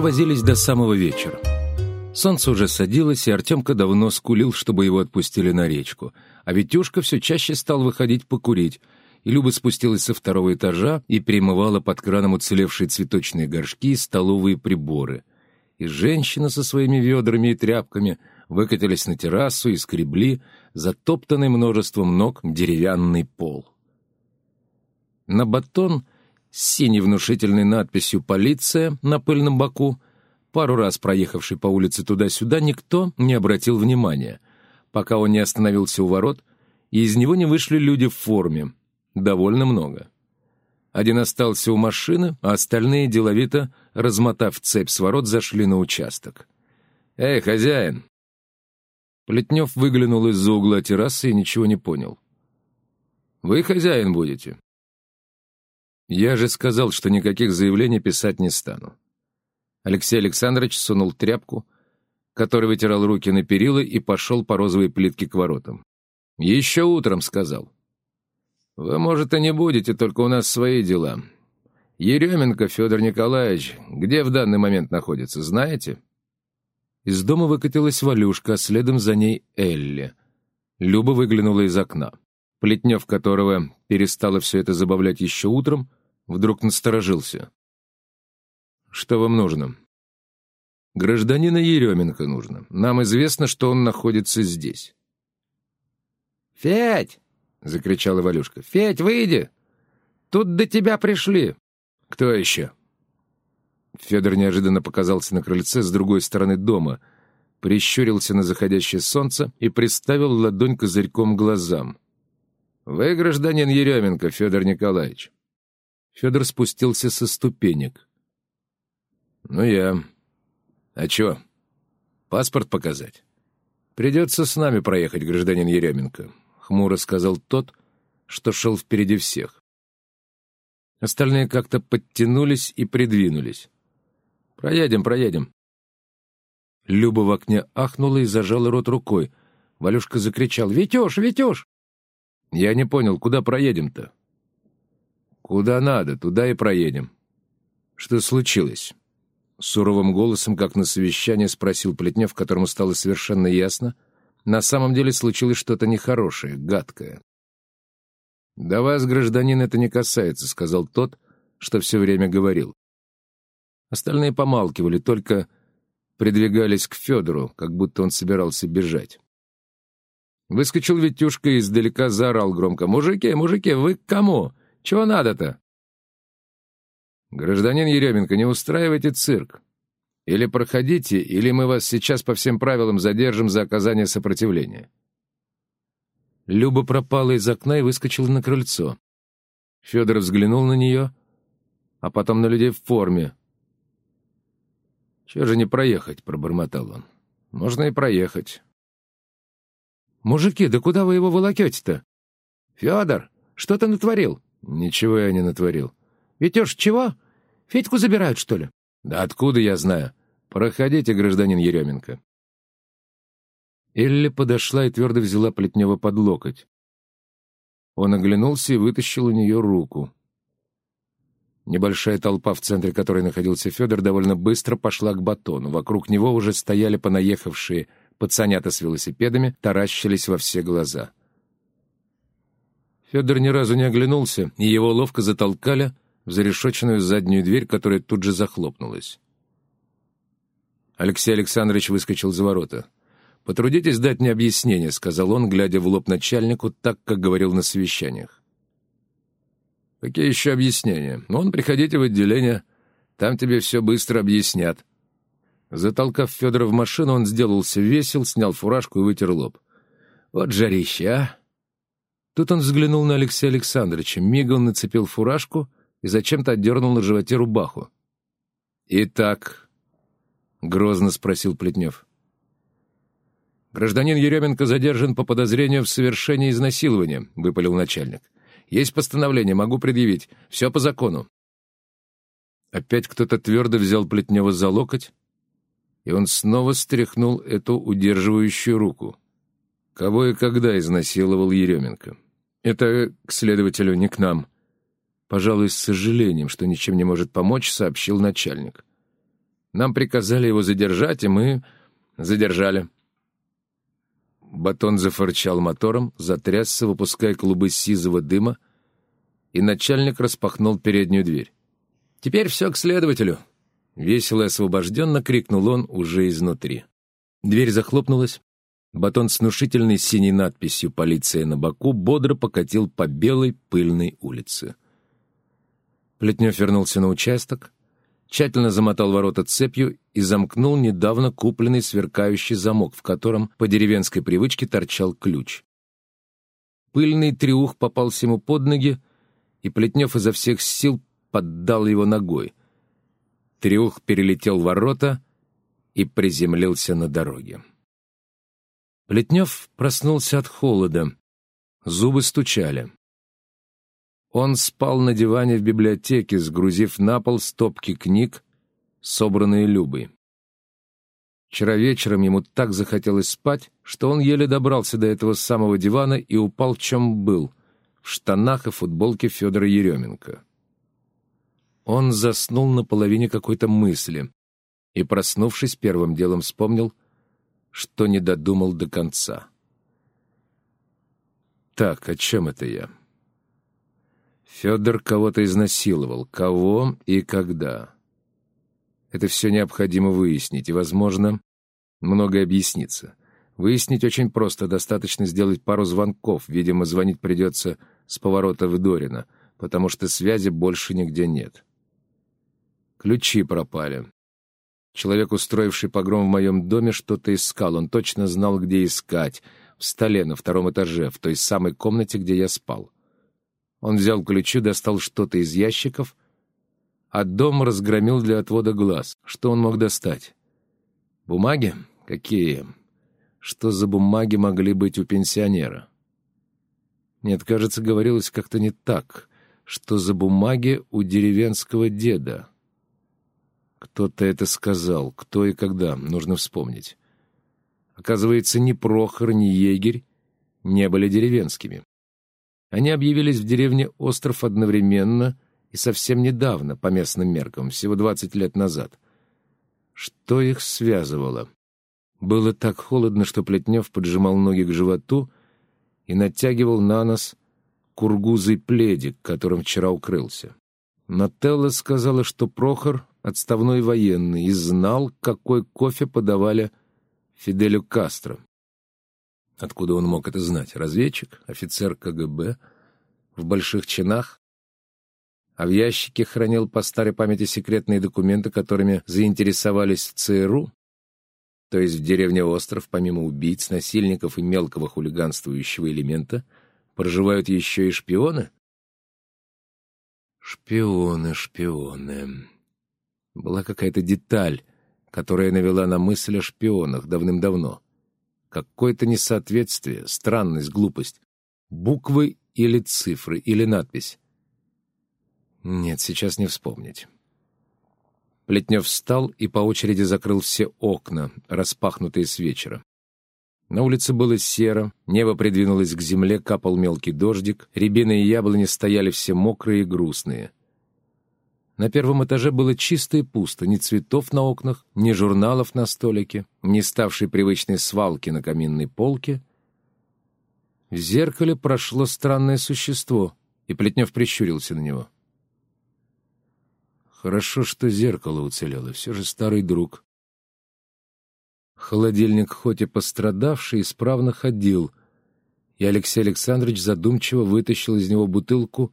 провозились до самого вечера. Солнце уже садилось, и Артемка давно скулил, чтобы его отпустили на речку. А Витюшка все чаще стал выходить покурить, и Люба спустилась со второго этажа и перемывала под краном уцелевшие цветочные горшки и столовые приборы. И женщина со своими ведрами и тряпками выкатились на террасу и скребли затоптанный множеством ног деревянный пол. На батон с синей внушительной надписью «Полиция» на пыльном боку, пару раз проехавший по улице туда-сюда, никто не обратил внимания, пока он не остановился у ворот, и из него не вышли люди в форме, довольно много. Один остался у машины, а остальные, деловито, размотав цепь с ворот, зашли на участок. «Эй, хозяин!» Плетнев выглянул из-за угла террасы и ничего не понял. «Вы хозяин будете?» «Я же сказал, что никаких заявлений писать не стану». Алексей Александрович сунул тряпку, который вытирал руки на перила и пошел по розовой плитке к воротам. «Еще утром», — сказал. «Вы, может, и не будете, только у нас свои дела. Еременко Федор Николаевич где в данный момент находится, знаете?» Из дома выкатилась Валюшка, а следом за ней Элли. Люба выглянула из окна. Плетнев, которого перестало все это забавлять еще утром, вдруг насторожился. «Что вам нужно?» «Гражданина Еременко нужно. Нам известно, что он находится здесь». «Федь!» — закричала Валюшка. «Федь, выйди! Тут до тебя пришли!» «Кто еще?» Федор неожиданно показался на крыльце с другой стороны дома, прищурился на заходящее солнце и приставил ладонь козырьком глазам. «Вы гражданин Еременко, Федор Николаевич». Федор спустился со ступенек. «Ну, я. А чё? Паспорт показать?» «Придется с нами проехать, гражданин Еременко», — хмуро сказал тот, что шел впереди всех. Остальные как-то подтянулись и придвинулись. «Проедем, проедем». Люба в окне ахнула и зажала рот рукой. Валюшка закричал «Витёш, Витёш!» «Я не понял, куда проедем-то?» «Куда надо, туда и проедем». «Что случилось?» Суровым голосом, как на совещании, спросил Плетнев, которому стало совершенно ясно. На самом деле случилось что-то нехорошее, гадкое. «Да вас, гражданин, это не касается», — сказал тот, что все время говорил. Остальные помалкивали, только придвигались к Федору, как будто он собирался бежать. Выскочил Витюшка и издалека заорал громко. «Мужики, мужики, вы к кому? Чего надо-то?» «Гражданин Еременко, не устраивайте цирк. Или проходите, или мы вас сейчас по всем правилам задержим за оказание сопротивления». Люба пропала из окна и выскочила на крыльцо. Федор взглянул на нее, а потом на людей в форме, «Чего же не проехать?» — пробормотал он. «Можно и проехать». «Мужики, да куда вы его волокете-то?» «Федор, что ты натворил?» «Ничего я не натворил». «Витёш, чего? Федьку забирают, что ли?» «Да откуда я знаю? Проходите, гражданин Еременко». Элли подошла и твердо взяла Плетнева под локоть. Он оглянулся и вытащил у нее руку. Небольшая толпа, в центре которой находился Федор, довольно быстро пошла к батону. Вокруг него уже стояли понаехавшие пацанята с велосипедами, таращились во все глаза. Федор ни разу не оглянулся, и его ловко затолкали в зарешоченную заднюю дверь, которая тут же захлопнулась. Алексей Александрович выскочил за ворота. «Потрудитесь дать мне объяснение», — сказал он, глядя в лоб начальнику, так, как говорил на совещаниях. Какие еще объяснения? Вон, приходите в отделение, там тебе все быстро объяснят. Затолкав Федора в машину, он сделался весел, снял фуражку и вытер лоб. Вот жарище, а! Тут он взглянул на Алексея Александровича, мигом нацепил фуражку и зачем-то отдернул на животе рубаху. «Итак», — грозно спросил Плетнев, — «гражданин Еременко задержан по подозрению в совершении изнасилования», — выпалил начальник. Есть постановление, могу предъявить. Все по закону». Опять кто-то твердо взял Плетнева за локоть, и он снова стряхнул эту удерживающую руку. Кого и когда изнасиловал Еременко? Это к следователю, не к нам. Пожалуй, с сожалением, что ничем не может помочь, сообщил начальник. Нам приказали его задержать, и мы задержали. Батон зафырчал мотором, затрясся, выпуская клубы сизого дыма, и начальник распахнул переднюю дверь. «Теперь все к следователю!» Весело и освобожденно крикнул он уже изнутри. Дверь захлопнулась. Батон с внушительной синей надписью «Полиция» на боку бодро покатил по белой пыльной улице. Плетнев вернулся на участок, тщательно замотал ворота цепью и замкнул недавно купленный сверкающий замок, в котором по деревенской привычке торчал ключ. Пыльный триух попался ему под ноги, и Плетнев изо всех сил поддал его ногой. Триух перелетел ворота и приземлился на дороге. Плетнев проснулся от холода. Зубы стучали. Он спал на диване в библиотеке, сгрузив на пол стопки книг, собранные Любой. Вчера вечером ему так захотелось спать, что он еле добрался до этого самого дивана и упал, чем был, в штанах и футболке Федора Еременко. Он заснул на половине какой-то мысли и, проснувшись, первым делом вспомнил, что не додумал до конца. «Так, о чем это я?» Федор кого-то изнасиловал. Кого и когда? Это все необходимо выяснить, и, возможно, многое объяснится. Выяснить очень просто, достаточно сделать пару звонков. Видимо, звонить придется с поворота в Дорина, потому что связи больше нигде нет. Ключи пропали. Человек, устроивший погром в моем доме, что-то искал. Он точно знал, где искать. В столе на втором этаже, в той самой комнате, где я спал. Он взял ключи, достал что-то из ящиков, а дом разгромил для отвода глаз. Что он мог достать? Бумаги? Какие? Что за бумаги могли быть у пенсионера? Нет, кажется, говорилось как-то не так. Что за бумаги у деревенского деда? Кто-то это сказал. Кто и когда? Нужно вспомнить. Оказывается, ни Прохор, ни егерь не были деревенскими. Они объявились в деревне Остров одновременно и совсем недавно, по местным меркам, всего 20 лет назад. Что их связывало? Было так холодно, что Плетнев поджимал ноги к животу и натягивал на нос кургузый пледик, которым вчера укрылся. Нателла сказала, что Прохор — отставной военный и знал, какой кофе подавали Фиделю Кастро. Откуда он мог это знать? Разведчик? Офицер КГБ? В больших чинах? А в ящике хранил по старой памяти секретные документы, которыми заинтересовались ЦРУ? То есть в деревне Остров, помимо убийц, насильников и мелкого хулиганствующего элемента, проживают еще и шпионы? Шпионы, шпионы. Была какая-то деталь, которая навела на мысль о шпионах давным-давно. Какое-то несоответствие, странность, глупость. Буквы или цифры, или надпись. Нет, сейчас не вспомнить. Плетнев встал и по очереди закрыл все окна, распахнутые с вечера. На улице было серо, небо придвинулось к земле, капал мелкий дождик, рябины и яблони стояли все мокрые и грустные — на первом этаже было чисто и пусто, ни цветов на окнах, ни журналов на столике, ни ставшей привычной свалки на каминной полке. В зеркале прошло странное существо, и Плетнев прищурился на него. Хорошо, что зеркало уцелело, все же старый друг. Холодильник, хоть и пострадавший, исправно ходил, и Алексей Александрович задумчиво вытащил из него бутылку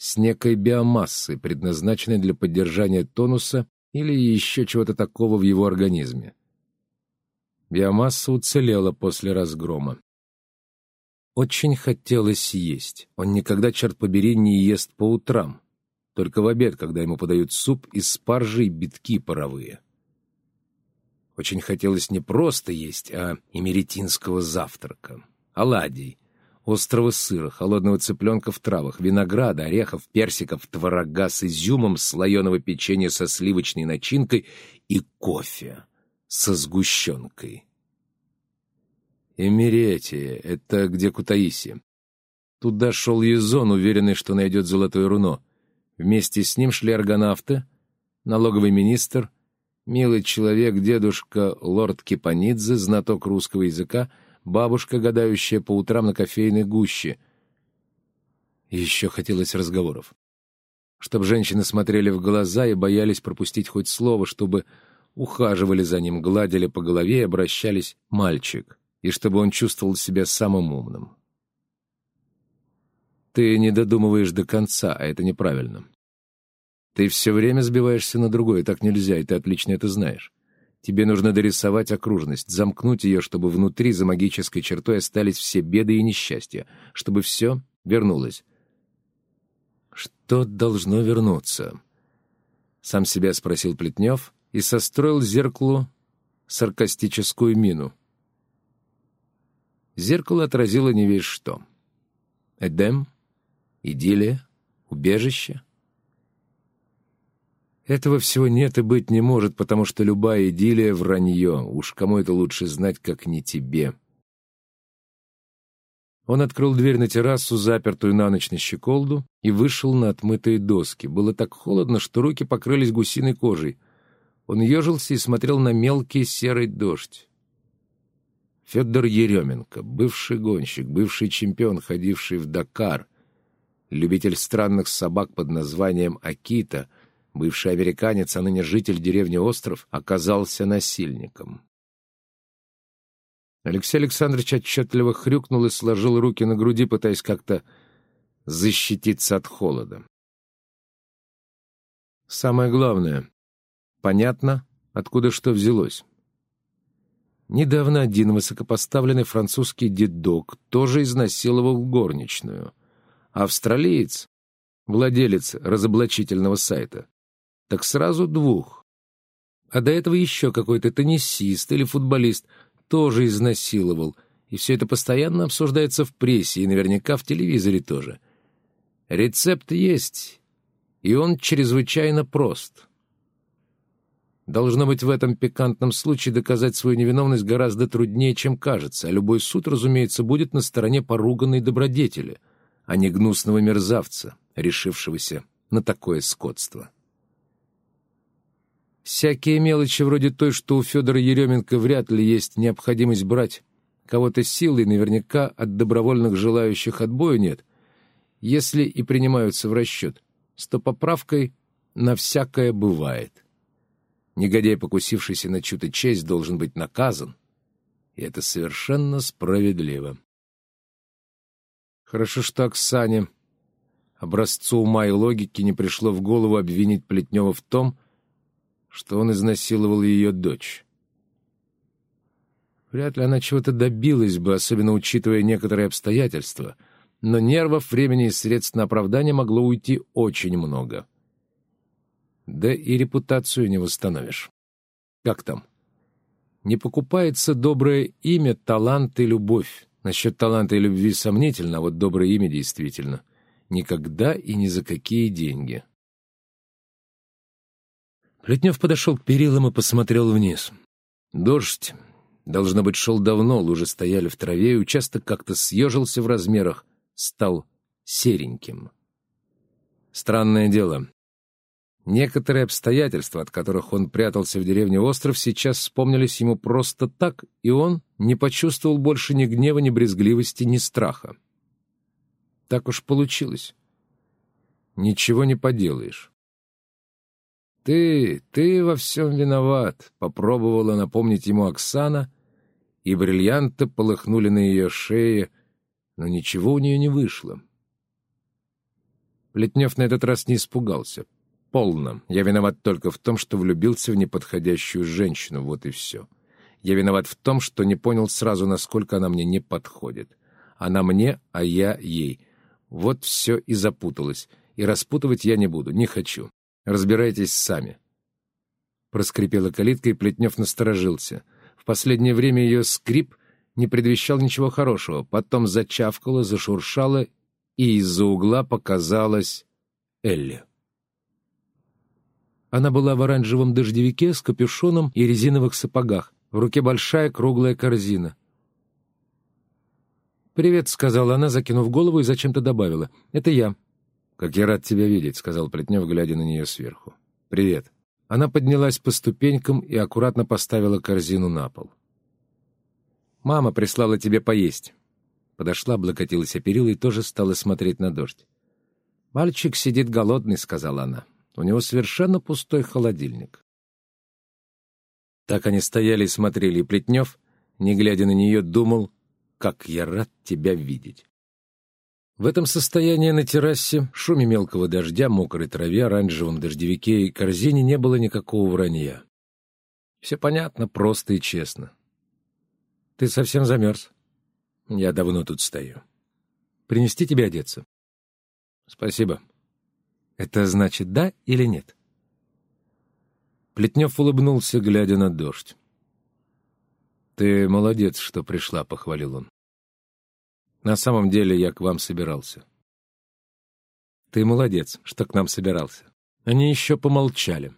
с некой биомассой, предназначенной для поддержания тонуса или еще чего-то такого в его организме. Биомасса уцелела после разгрома. Очень хотелось есть. Он никогда, черт побери, не ест по утрам. Только в обед, когда ему подают суп из спаржи и битки паровые. Очень хотелось не просто есть, а эмеретинского завтрака. Оладий, острого сыра, холодного цыпленка в травах, винограда, орехов, персиков, творога с изюмом, слоеного печенья со сливочной начинкой и кофе со сгущенкой. Эмеретия — это где Кутаиси. Туда шел Езон, уверенный, что найдет золотое руно. Вместе с ним шли аргонавты, налоговый министр, Милый человек, дедушка лорд Кипанидзе, знаток русского языка, бабушка, гадающая по утрам на кофейной гуще. Еще хотелось разговоров. Чтоб женщины смотрели в глаза и боялись пропустить хоть слово, чтобы ухаживали за ним, гладили по голове и обращались «мальчик», и чтобы он чувствовал себя самым умным. Ты не додумываешь до конца, а это неправильно. Ты все время сбиваешься на другое, так нельзя, и ты отлично это знаешь. Тебе нужно дорисовать окружность, замкнуть ее, чтобы внутри за магической чертой остались все беды и несчастья, чтобы все вернулось. Что должно вернуться? Сам себя спросил Плетнев и состроил зеркалу саркастическую мину. Зеркало отразило не весь что. Эдем, идиллия, убежище — этого всего нет и быть не может, потому что любая идиллия — вранье. Уж кому это лучше знать, как не тебе. Он открыл дверь на террасу, запертую на ночь на щеколду, и вышел на отмытые доски. Было так холодно, что руки покрылись гусиной кожей. Он ежился и смотрел на мелкий серый дождь. Федор Еременко, бывший гонщик, бывший чемпион, ходивший в Дакар, любитель странных собак под названием Акита — Бывший американец, а ныне житель деревни Остров, оказался насильником. Алексей Александрович отчетливо хрюкнул и сложил руки на груди, пытаясь как-то защититься от холода. Самое главное — понятно, откуда что взялось. Недавно один высокопоставленный французский дедок тоже изнасиловал горничную. Австралиец, владелец разоблачительного сайта, так сразу двух. А до этого еще какой-то теннисист или футболист тоже изнасиловал, и все это постоянно обсуждается в прессе и наверняка в телевизоре тоже. Рецепт есть, и он чрезвычайно прост. Должно быть, в этом пикантном случае доказать свою невиновность гораздо труднее, чем кажется, а любой суд, разумеется, будет на стороне поруганной добродетели, а не гнусного мерзавца, решившегося на такое скотство. Всякие мелочи вроде той, что у Федора Еременко вряд ли есть необходимость брать кого-то силой, наверняка от добровольных желающих отбоя нет, если и принимаются в расчет, с то поправкой на всякое бывает. Негодяй, покусившийся на чью-то честь, должен быть наказан, и это совершенно справедливо. Хорошо, что Оксане, образцу ума и логики, не пришло в голову обвинить Плетнева в том, что он изнасиловал ее дочь. Вряд ли она чего-то добилась бы, особенно учитывая некоторые обстоятельства, но нервов, времени и средств на оправдание могло уйти очень много. Да и репутацию не восстановишь. Как там? Не покупается доброе имя, талант и любовь. Насчет таланта и любви сомнительно, а вот доброе имя действительно. Никогда и ни за какие деньги. Плетнев подошел к перилам и посмотрел вниз. Дождь, должно быть, шел давно, лужи стояли в траве, и участок как-то съежился в размерах, стал сереньким. Странное дело. Некоторые обстоятельства, от которых он прятался в деревне Остров, сейчас вспомнились ему просто так, и он не почувствовал больше ни гнева, ни брезгливости, ни страха. Так уж получилось. Ничего не поделаешь. «Ты, ты во всем виноват», — попробовала напомнить ему Оксана, и бриллианты полыхнули на ее шее, но ничего у нее не вышло. Плетнев на этот раз не испугался. «Полно. Я виноват только в том, что влюбился в неподходящую женщину, вот и все. Я виноват в том, что не понял сразу, насколько она мне не подходит. Она мне, а я ей. Вот все и запуталось. И распутывать я не буду, не хочу. Разбирайтесь сами. Проскрипела калитка, и Плетнев насторожился. В последнее время ее скрип не предвещал ничего хорошего. Потом зачавкала, зашуршала, и из-за угла показалась Элли. Она была в оранжевом дождевике с капюшоном и резиновых сапогах. В руке большая круглая корзина. «Привет», — сказала она, закинув голову, и зачем-то добавила. «Это я». «Как я рад тебя видеть», — сказал Плетнев, глядя на нее сверху. «Привет». Она поднялась по ступенькам и аккуратно поставила корзину на пол. «Мама прислала тебе поесть». Подошла, облокотилась о перила и тоже стала смотреть на дождь. «Мальчик сидит голодный», — сказала она. «У него совершенно пустой холодильник». Так они стояли и смотрели, и Плетнев, не глядя на нее, думал, как я рад тебя видеть. В этом состоянии на террасе, шуме мелкого дождя, мокрой траве, оранжевом дождевике и корзине не было никакого вранья. Все понятно, просто и честно. Ты совсем замерз. Я давно тут стою. Принести тебе одеться? Спасибо. Это значит да или нет? Плетнев улыбнулся, глядя на дождь. «Ты молодец, что пришла», — похвалил он. На самом деле я к вам собирался. Ты молодец, что к нам собирался. Они еще помолчали.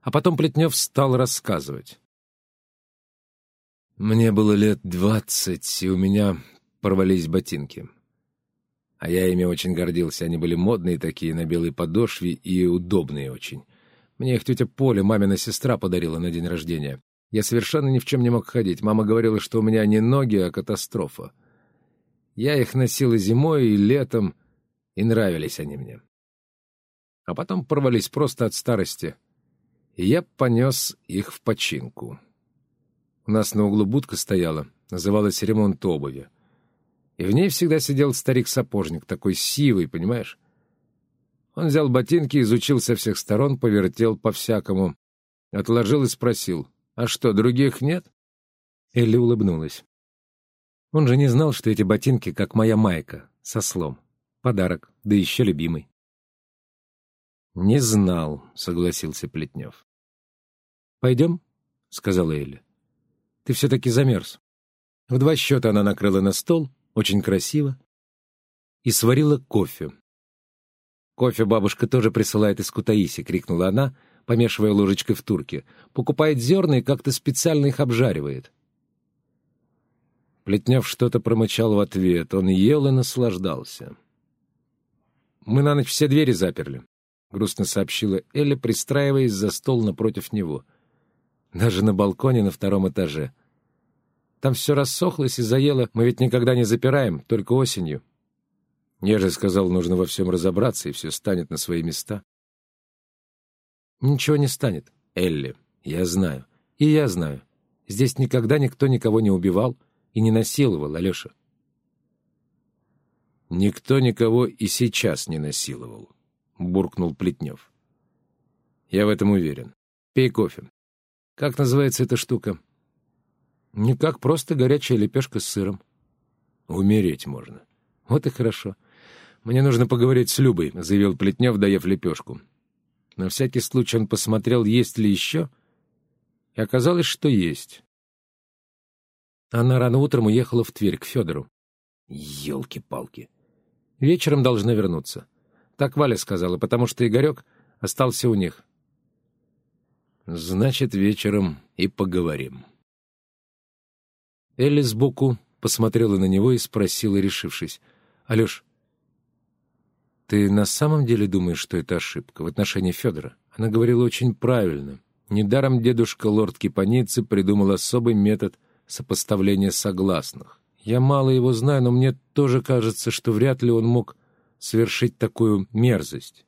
А потом Плетнев стал рассказывать. Мне было лет двадцать, и у меня порвались ботинки. А я ими очень гордился. Они были модные такие, на белой подошве и удобные очень. Мне их тетя Поля, мамина сестра, подарила на день рождения. Я совершенно ни в чем не мог ходить. Мама говорила, что у меня не ноги, а катастрофа. Я их носил и зимой, и летом, и нравились они мне. А потом порвались просто от старости, и я понес их в починку. У нас на углу будка стояла, называлась «Ремонт обуви». И в ней всегда сидел старик-сапожник, такой сивый, понимаешь? Он взял ботинки, изучил со всех сторон, повертел по-всякому, отложил и спросил, «А что, других нет?» Элли улыбнулась. Он же не знал, что эти ботинки, как моя майка, со слом. Подарок, да еще любимый. «Не знал», — согласился Плетнев. «Пойдем?» — сказала Элли. «Ты все-таки замерз». В два счета она накрыла на стол, очень красиво, и сварила кофе. «Кофе бабушка тоже присылает из Кутаиси», — крикнула она, помешивая ложечкой в турке. «Покупает зерна и как-то специально их обжаривает». Плетнев что-то промычал в ответ. Он ел и наслаждался. «Мы на ночь все двери заперли», — грустно сообщила Элли, пристраиваясь за стол напротив него. «Даже на балконе на втором этаже. Там все рассохлось и заело. Мы ведь никогда не запираем, только осенью». Я же сказал, нужно во всем разобраться, и все станет на свои места. «Ничего не станет, Элли, я знаю. И я знаю. Здесь никогда никто никого не убивал» и не насиловал, Алеша. «Никто никого и сейчас не насиловал», — буркнул Плетнев. «Я в этом уверен. Пей кофе. Как называется эта штука?» «Никак, просто горячая лепешка с сыром». «Умереть можно». «Вот и хорошо. Мне нужно поговорить с Любой», — заявил Плетнев, доев лепешку. На всякий случай он посмотрел, есть ли еще, и оказалось, что есть. Она рано утром уехала в Тверь к Федору. Елки-палки. Вечером должна вернуться. Так Валя сказала, потому что Игорек остался у них. Значит, вечером и поговорим. Элли сбоку посмотрела на него и спросила, решившись. «Алеш, ты на самом деле думаешь, что это ошибка в отношении Федора?» Она говорила очень правильно. Недаром дедушка лорд Кипаницы придумал особый метод — сопоставление согласных. Я мало его знаю, но мне тоже кажется, что вряд ли он мог совершить такую мерзость.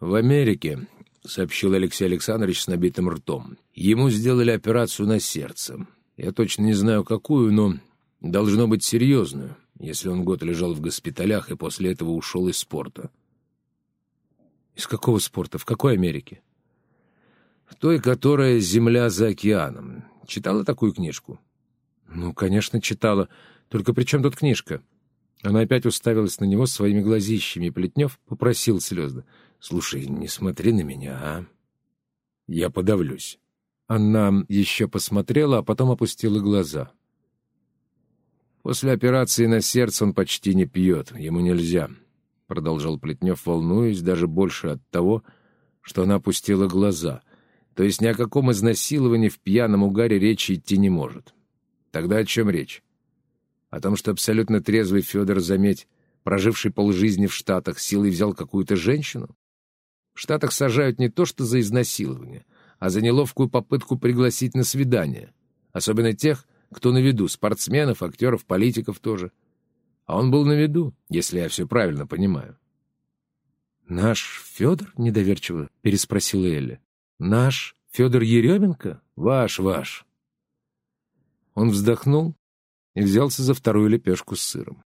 «В Америке», — сообщил Алексей Александрович с набитым ртом, — «ему сделали операцию на сердце. Я точно не знаю, какую, но должно быть серьезную, если он год лежал в госпиталях и после этого ушел из спорта». «Из какого спорта? В какой Америке?» «В той, которая земля за океаном. Читала такую книжку? Ну, конечно, читала. Только при чем тут книжка? Она опять уставилась на него своими глазищами, и Плетнев попросил слезно. «Слушай, не смотри на меня, а? Я подавлюсь». Она еще посмотрела, а потом опустила глаза. «После операции на сердце он почти не пьет, ему нельзя», — продолжал Плетнев, волнуясь даже больше от того, что она опустила глаза — то есть ни о каком изнасиловании в пьяном угаре речи идти не может. Тогда о чем речь? О том, что абсолютно трезвый Федор, заметь, проживший полжизни в Штатах, силой взял какую-то женщину? В Штатах сажают не то что за изнасилование, а за неловкую попытку пригласить на свидание. Особенно тех, кто на виду, спортсменов, актеров, политиков тоже. А он был на виду, если я все правильно понимаю. «Наш Федор?» — недоверчиво переспросила Элли. «Наш Федор Еременко? Ваш, ваш». Он вздохнул и взялся за вторую лепешку с сыром.